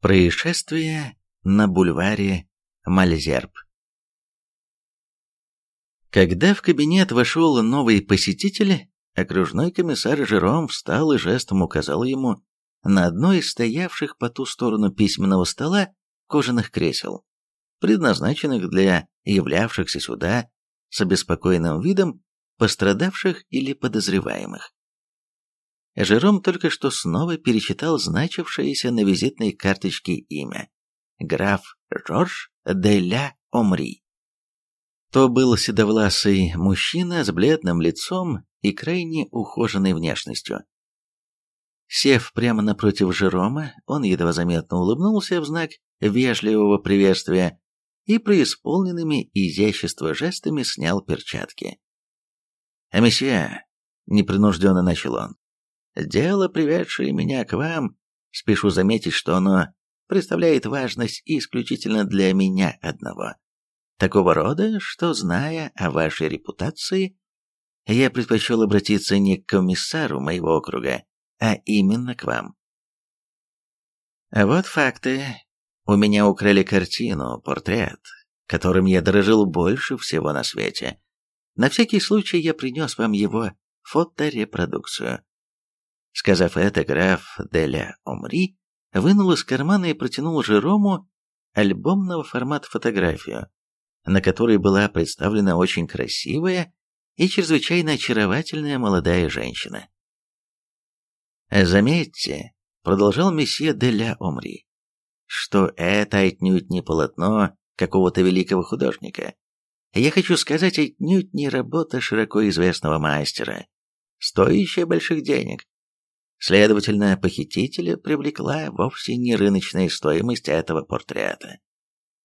Происшествие на бульваре Мальзерб. Когда в кабинет вошел новый посетитель, окружной комиссар Жером встал и жестом указал ему на одно из стоявших по ту сторону письменного стола кожаных кресел, предназначенных для являвшихся сюда с обеспокоенным видом пострадавших или подозреваемых. Жером только что снова перечитал значившееся на визитной карточке имя. Граф Жорж де ля Омри. То был седовласый мужчина с бледным лицом и крайне ухоженной внешностью. Сев прямо напротив Жерома, он едва заметно улыбнулся в знак вежливого приветствия и преисполненными изящества жестами снял перчатки. «А месье», — непринужденно начал он, Дело, приведшее меня к вам, спешу заметить, что оно представляет важность исключительно для меня одного. Такого рода, что, зная о вашей репутации, я предпочел обратиться не к комиссару моего округа, а именно к вам. Вот факты. У меня украли картину, портрет, которым я дорожил больше всего на свете. На всякий случай я принес вам его фоторепродукцию. Сказав это, граф Деля Омри вынул из кармана и протянул Жерому альбомного формата фотографию, на которой была представлена очень красивая и чрезвычайно очаровательная молодая женщина. «Заметьте», — продолжал месье Деля Омри, «что это отнюдь не полотно какого-то великого художника. Я хочу сказать, отнюдь не работа широко известного мастера, стоящая больших денег. Следовательно, похитителя привлекла вовсе не рыночная стоимость этого портрета.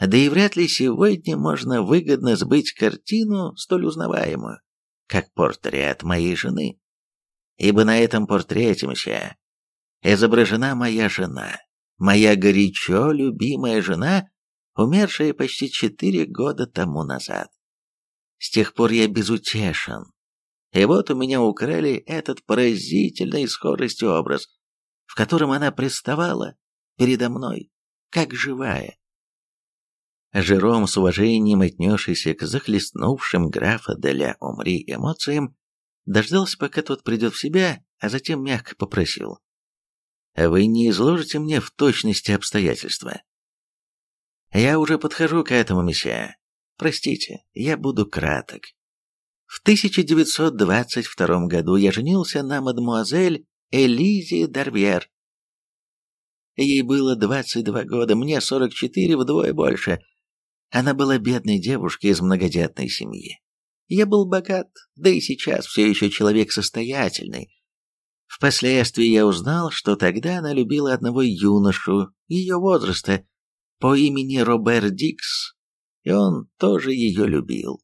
Да и вряд ли сегодня можно выгодно сбыть картину, столь узнаваемую, как портрет моей жены. Ибо на этом портрете, мсье, изображена моя жена, моя горячо любимая жена, умершая почти четыре года тому назад. С тех пор я безутешен, и вот у меня украли этот поразительный скоростью образ, в котором она представала передо мной, как живая. Жером, с уважением отнесшийся к захлестнувшим графа Деля Умри эмоциям, дождался, пока тот придет в себя, а затем мягко попросил. «Вы не изложите мне в точности обстоятельства?» «Я уже подхожу к этому, месье. Простите, я буду краток. В 1922 году я женился на мадемуазель Элизе Дарвьер. Ей было 22 года, мне 44, вдвое больше. Она была бедной девушкой из многодетной семьи. Я был богат, да и сейчас все еще человек состоятельный. Впоследствии я узнал, что тогда она любила одного юношу ее возраста по имени Робер Дикс, и он тоже ее любил.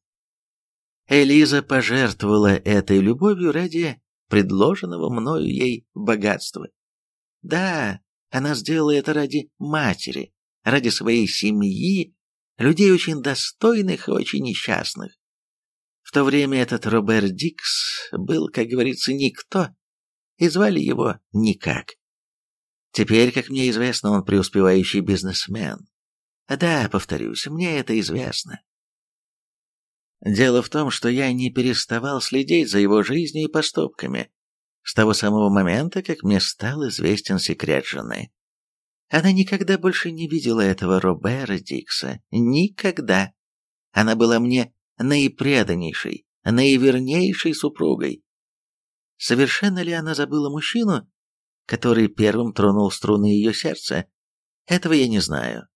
Элиза пожертвовала этой любовью ради предложенного мною ей богатства. Да, она сделала это ради матери, ради своей семьи, людей очень достойных и очень несчастных. В то время этот Роберт Дикс был, как говорится, никто, и звали его никак. Теперь, как мне известно, он преуспевающий бизнесмен. Да, повторюсь, мне это известно. Дело в том, что я не переставал следить за его жизнью и поступками с того самого момента, как мне стал известен секрет жены. Она никогда больше не видела этого Робера Дикса. Никогда. Она была мне наипреданнейшей, наивернейшей супругой. Совершенно ли она забыла мужчину, который первым тронул струны ее сердца? Этого я не знаю.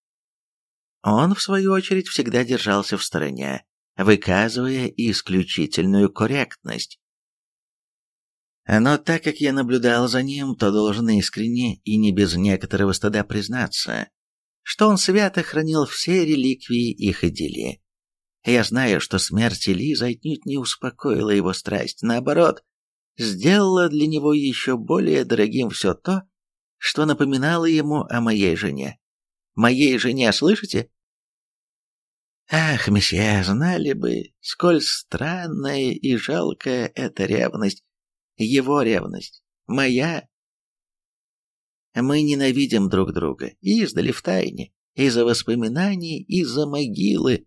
Он, в свою очередь, всегда держался в стороне, выказывая исключительную корректность. Но так как я наблюдал за ним, то должен искренне и не без некоторого стыда признаться, что он свято хранил все реликвии их идиллии. Я знаю, что смерть Лизы отнюдь не успокоила его страсть, наоборот, сделала для него еще более дорогим все то, что напоминало ему о моей жене. Моей жене, слышите? Ах, месье, знали бы, сколь странная и жалкая эта ревность, его ревность, моя. Мы ненавидим друг друга, издали в тайне, из-за воспоминаний, из-за могилы.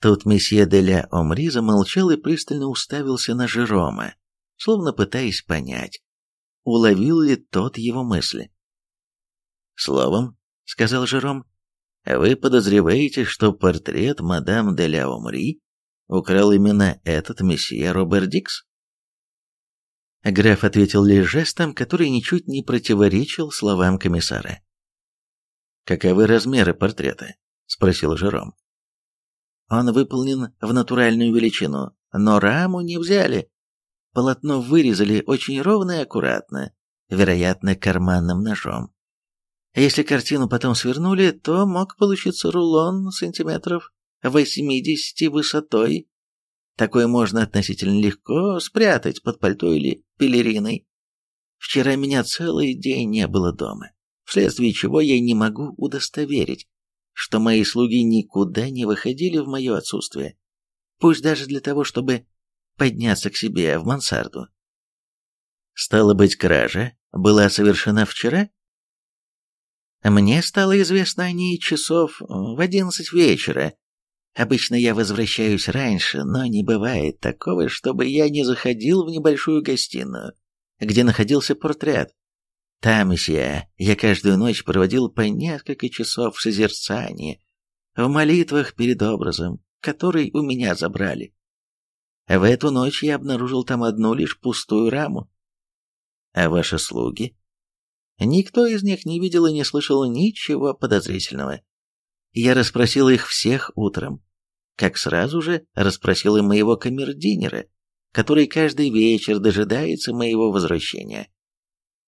Тут месье де ля Омри замолчал и пристально уставился на Жерома, словно пытаясь понять, уловил ли тот его мысли. «Словом», — сказал Жером, — «вы подозреваете, что портрет мадам де ля Омри украл именно этот месье Роберт Дикс?» Граф ответил лишь жестом, который ничуть не противоречил словам комиссара. «Каковы размеры портрета?» — спросил Жером. «Он выполнен в натуральную величину, но раму не взяли. Полотно вырезали очень ровно и аккуратно, вероятно, карманным ножом. Если картину потом свернули, то мог получиться рулон сантиметров 80 высотой Такое можно относительно легко спрятать под пальто или пелериной. Вчера меня целый день не было дома, вследствие чего я не могу удостоверить, что мои слуги никуда не выходили в мое отсутствие, пусть даже для того, чтобы подняться к себе в мансарду. Стало быть, кража была совершена вчера? Мне стало известно о ней часов в одиннадцать вечера, Обычно я возвращаюсь раньше, но не бывает такого, чтобы я не заходил в небольшую гостиную, где находился портрет. Там, месье, я каждую ночь проводил по несколько часов в созерцании, в молитвах перед образом, который у меня забрали. В эту ночь я обнаружил там одну лишь пустую раму. А ваши слуги? Никто из них не видел и не слышал ничего подозрительного. Я расспросил их всех утром, как сразу же расспросил и моего камердинера, который каждый вечер дожидается моего возвращения.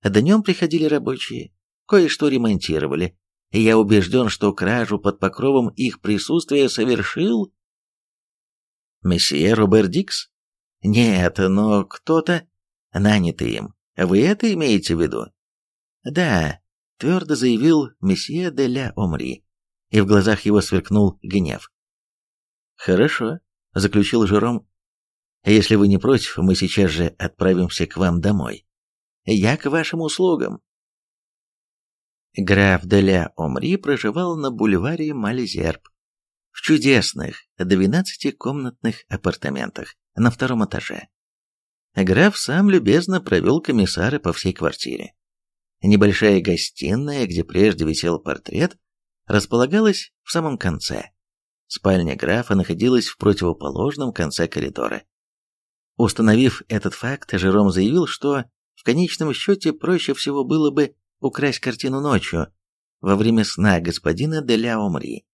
Днем приходили рабочие, кое-что ремонтировали, и я убежден, что кражу под покровом их присутствия совершил... Месье Робер Дикс? Нет, но кто-то, нанятый им. Вы это имеете в виду? Да, твердо заявил месье де ля Омри, и в глазах его сверкнул гнев. «Хорошо», — заключил Жером. «Если вы не против, мы сейчас же отправимся к вам домой. Я к вашим услугам». Граф Деля Омри проживал на бульваре Мальзерб в чудесных двенадцатикомнатных апартаментах на втором этаже. Граф сам любезно провел комиссара по всей квартире. Небольшая гостиная, где прежде висел портрет, располагалась в самом конце, Спальня графа находилась в противоположном конце коридора. Установив этот факт, Жером заявил, что в конечном счете проще всего было бы украсть картину ночью, во время сна господина де ля Омри,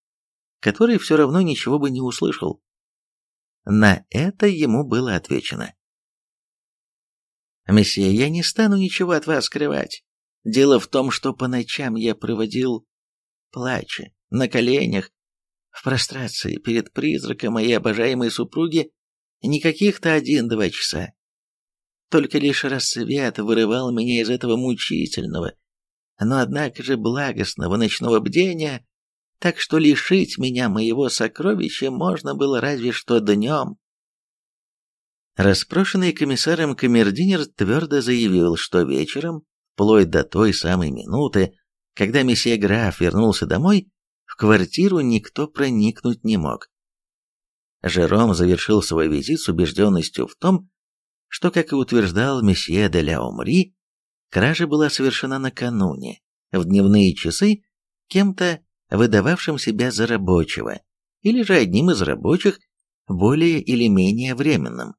который все равно ничего бы не услышал. На это ему было отвечено. «Месье, я не стану ничего от вас скрывать. Дело в том, что по ночам я проводил, плача, на коленях, в прострации перед призраком моей обожаемой супруги не каких-то один-два часа. Только лишь рассвет вырывал меня из этого мучительного, но однако же благостного ночного бдения, так что лишить меня моего сокровища можно было разве что днем. Распрошенный комиссаром камердинер твердо заявил, что вечером, вплоть до той самой минуты, когда месье граф вернулся домой, в квартиру никто проникнуть не мог. Жером завершил свой визит с убежденностью в том, что, как и утверждал месье де ля Омри, кража была совершена накануне, в дневные часы, кем-то, выдававшим себя за рабочего, или же одним из рабочих, более или менее временным.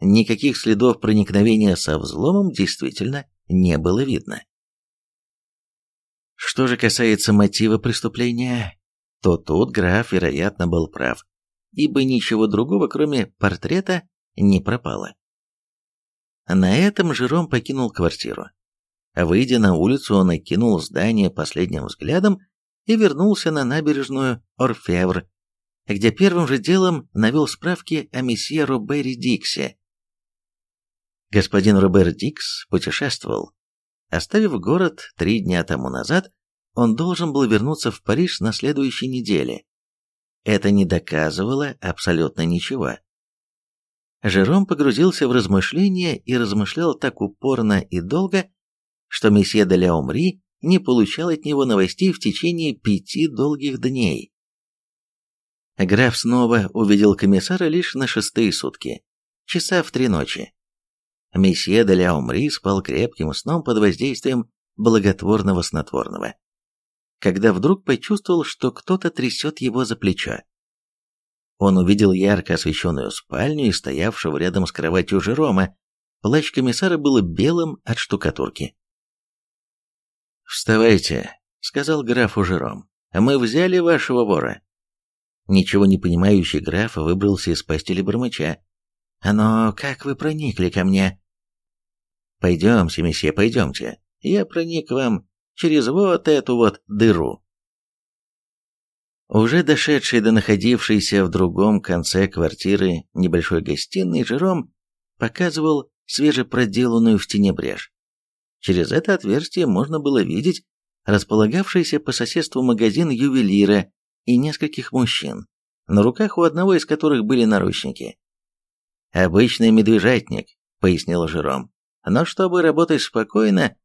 Никаких следов проникновения со взломом действительно не было видно. Что же касается мотива преступления, то тут граф, вероятно, был прав, ибо ничего другого, кроме портрета, не пропало. На этом Жером покинул квартиру. Выйдя на улицу, он окинул здание последним взглядом и вернулся на набережную Орфевр, где первым же делом навел справки о месье Робере Диксе. Господин Робер Дикс путешествовал, Оставив город три дня тому назад, он должен был вернуться в Париж на следующей неделе. Это не доказывало абсолютно ничего. Жером погрузился в размышления и размышлял так упорно и долго, что месье де ля Умри не получал от него новостей в течение пяти долгих дней. Граф снова увидел комиссара лишь на шестые сутки, часа в три ночи. Месье де ля Умри спал крепким сном под воздействием благотворного снотворного, когда вдруг почувствовал, что кто-то трясет его за плечо. Он увидел ярко освещенную спальню и стоявшего рядом с кроватью Жерома. Плащ комиссара был белым от штукатурки. «Вставайте», — сказал графу Жером. «Мы взяли вашего вора». Ничего не понимающий граф выбрался из постели бормоча. «Но как вы проникли ко мне?» «Пойдемте, месье, пойдемте. Я проник к вам через вот эту вот дыру». Уже дошедший до находившейся в другом конце квартиры небольшой гостиной, Жером показывал свежепроделанную в стене брешь. Через это отверстие можно было видеть располагавшийся по соседству магазин ювелира и нескольких мужчин, на руках у одного из которых были наручники. «Обычный медвежатник», — пояснил Жером. «Но чтобы работать спокойно,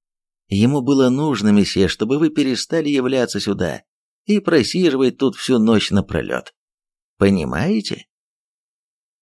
ему было нужно, месье, чтобы вы перестали являться сюда и просиживать тут всю ночь напролет. Понимаете?